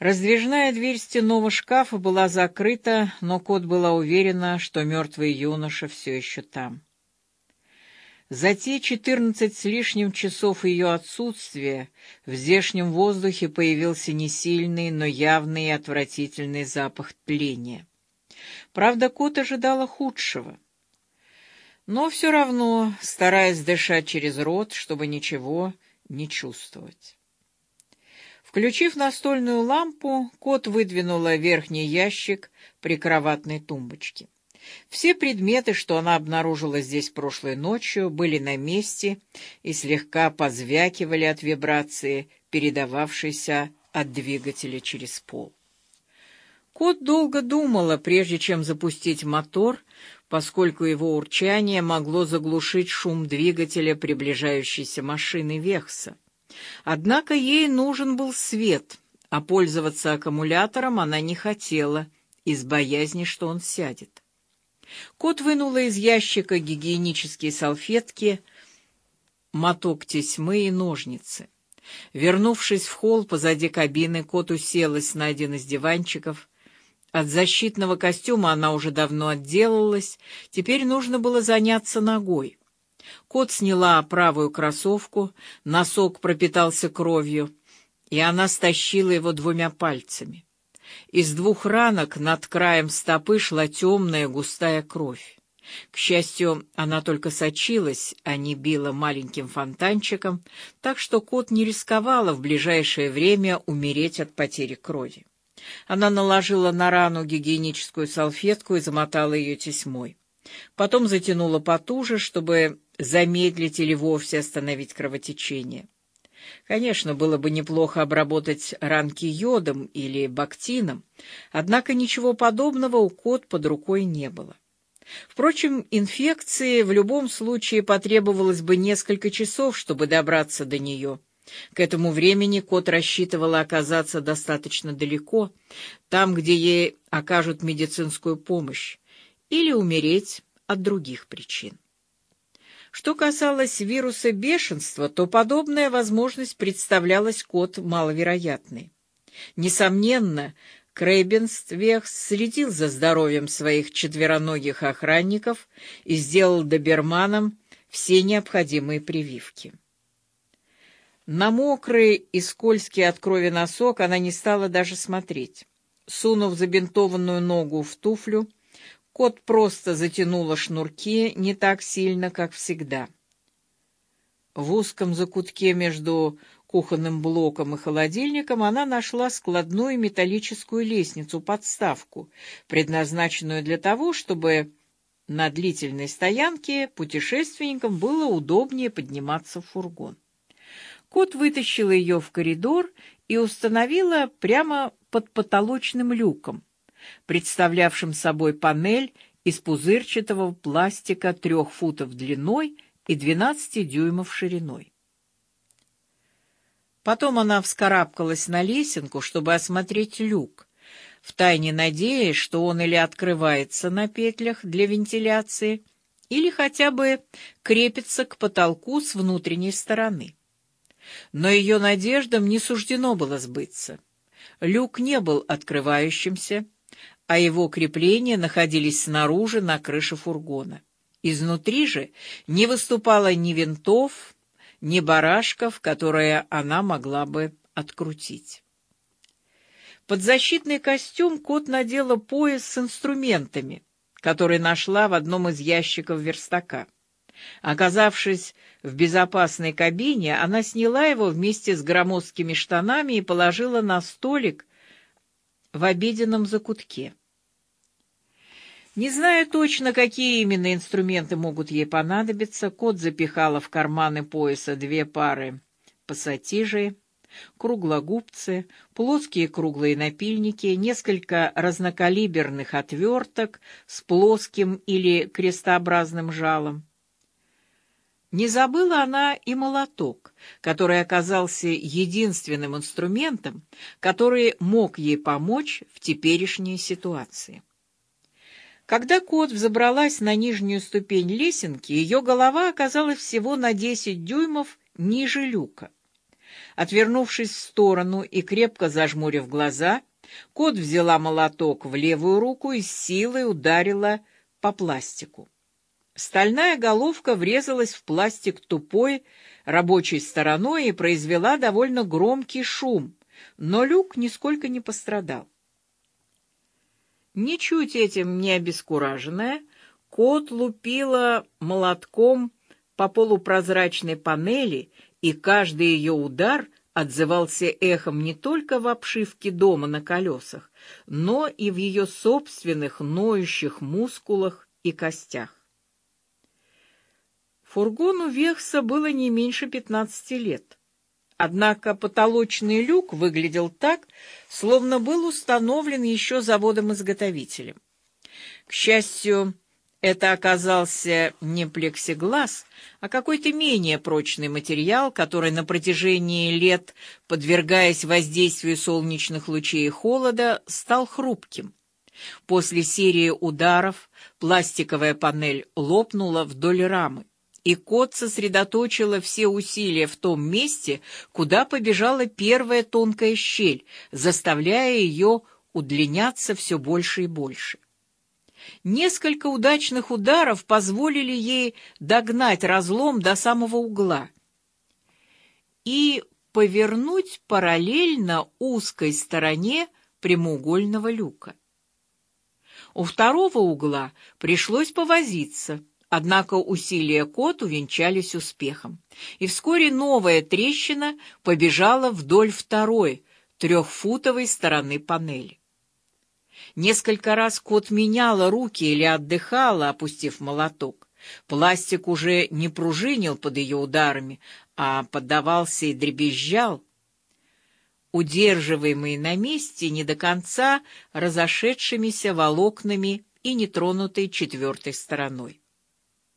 Раздвижная дверь стенного шкафа была закрыта, но кот была уверена, что мертвый юноша все еще там. За те четырнадцать с лишним часов ее отсутствия в здешнем воздухе появился не сильный, но явный и отвратительный запах тления. Правда, кот ожидала худшего. Но все равно, стараясь дышать через рот, чтобы ничего не чувствовать. Включив настольную лампу, кот выдвинула верхний ящик прикроватной тумбочки. Все предметы, что она обнаружила здесь прошлой ночью, были на месте и слегка позвякивали от вибрации, передававшейся от двигателя через пол. Кот долго думала, прежде чем запустить мотор, поскольку его урчание могло заглушить шум двигателя приближающейся машины Вехса. Однако ей нужен был свет, а пользоваться аккумулятором она не хотела, из боязни, что он сядет. Кот вынула из ящика гигиенические салфетки, моток тесьмы и ножницы. Вернувшись в холл позади кабины, кот уселась на один из диванчиков. От защитного костюма она уже давно отделалась, теперь нужно было заняться ногой. Кот сняла правую кроссовку, носок пропитался кровью, и она стащила его двумя пальцами. Из двух ранок над краем стопы шла темная густая кровь. К счастью, она только сочилась, а не била маленьким фонтанчиком, так что кот не рисковала в ближайшее время умереть от потери крови. Она наложила на рану гигиеническую салфетку и замотала ее тесьмой. Потом затянула потуже, чтобы замедлить или вовсе остановить кровотечение. Конечно, было бы неплохо обработать ранки йодом или бактином, однако ничего подобного у кот под рукой не было. Впрочем, инфекции в любом случае потребовалось бы несколько часов, чтобы добраться до нее. К этому времени кот рассчитывала оказаться достаточно далеко, там, где ей окажут медицинскую помощь, или умереть от других причин. Что касалось вируса бешенства, то подобная возможность представлялась кот маловероятной. Несомненно, Крейбенствех следил за здоровьем своих четвероногих охранников и сделал доберманам все необходимые прививки. На мокрый и скользкий от крови носок она не стала даже смотреть. Сунув забинтованную ногу в туфлю, Кот просто затянула шнурки не так сильно, как всегда. В узком закутке между кухонным блоком и холодильником она нашла складную металлическую лестницу-подставку, предназначенную для того, чтобы на длительной стоянке путешественникам было удобнее подниматься в фургон. Кот вытащила ее в коридор и установила прямо под потолочным люком, представлявшим собой панель из пузырчатого пластика трех футов длиной и двенадцати дюймов шириной. Потом она вскарабкалась на лесенку, чтобы осмотреть люк, втайне надеясь, что он или открывается на петлях для вентиляции, или хотя бы крепится к потолку с внутренней стороны. Но ее надеждам не суждено было сбыться. Люк не был открывающимся, а его крепления находились снаружи на крыше фургона. Изнутри же не выступало ни винтов, ни барашков, которые она могла бы открутить. Под защитный костюм кот надела пояс с инструментами, который нашла в одном из ящиков верстака. Оказавшись в безопасной кабине, она сняла его вместе с громоздкими штанами и положила на столик в обеденном закутке. Не зная точно, какие именно инструменты могут ей понадобиться, кот запихала в карманы пояса две пары пассатижей, круглогубцы, плоские круглые напильники, несколько разнокалиберных отверток с плоским или крестообразным жалом. Не забыла она и молоток, который оказался единственным инструментом, который мог ей помочь в теперешней ситуации. Когда кот взобралась на нижнюю ступень лесенки, ее голова оказалась всего на десять дюймов ниже люка. Отвернувшись в сторону и крепко зажмурив глаза, кот взяла молоток в левую руку и с силой ударила по пластику. Стальная головка врезалась в пластик тупой рабочей стороной и произвела довольно громкий шум, но люк нисколько не пострадал. Ничуть этим не обескураженная, кот лупила молотком по полупрозрачной панели, и каждый ее удар отзывался эхом не только в обшивке дома на колесах, но и в ее собственных ноющих мускулах и костях. Фургону Вехса было не меньше пятнадцати лет. Однако потолочный люк выглядел так, словно был установлен еще заводом-изготовителем. К счастью, это оказался не плексиглаз, а какой-то менее прочный материал, который на протяжении лет, подвергаясь воздействию солнечных лучей и холода, стал хрупким. После серии ударов пластиковая панель лопнула вдоль рамы и кот сосредоточила все усилия в том месте, куда побежала первая тонкая щель, заставляя ее удлиняться все больше и больше. Несколько удачных ударов позволили ей догнать разлом до самого угла и повернуть параллельно узкой стороне прямоугольного люка. У второго угла пришлось повозиться — Однако усилия кот увенчались успехом, и вскоре новая трещина побежала вдоль второй, трехфутовой стороны панели. Несколько раз кот меняла руки или отдыхала, опустив молоток. Пластик уже не пружинил под ее ударами, а поддавался и дребезжал, удерживаемый на месте не до конца разошедшимися волокнами и нетронутой четвертой стороной.